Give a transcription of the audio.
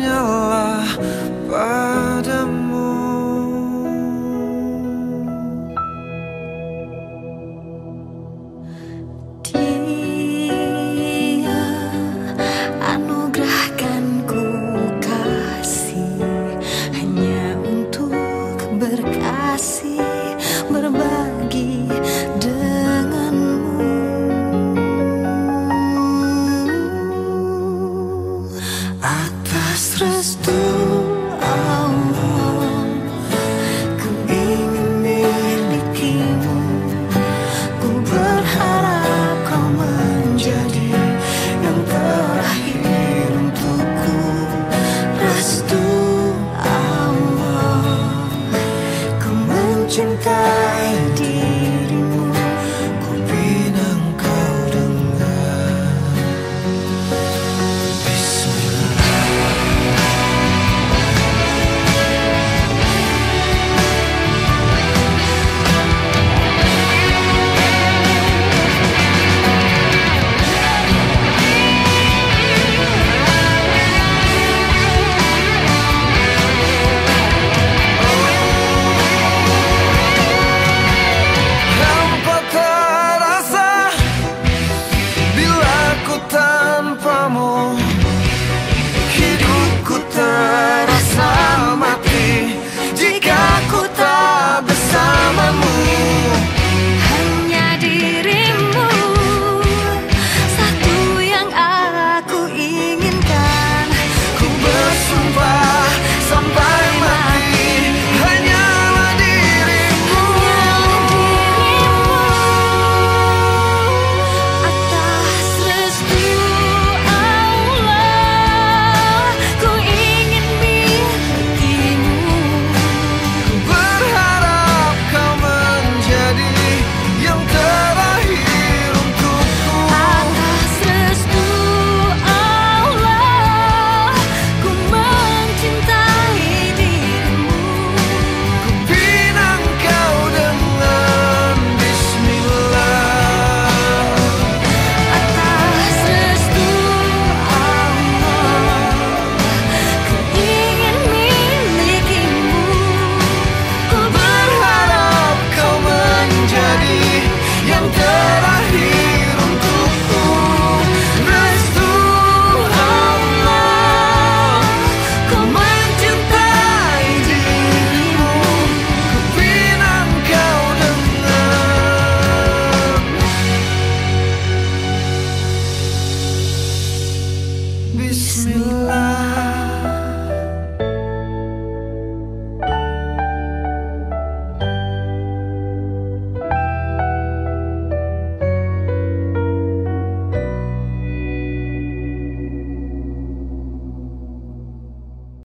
Allah padamu. Dia anugerahkan ku kasih hanya untuk berkasih me.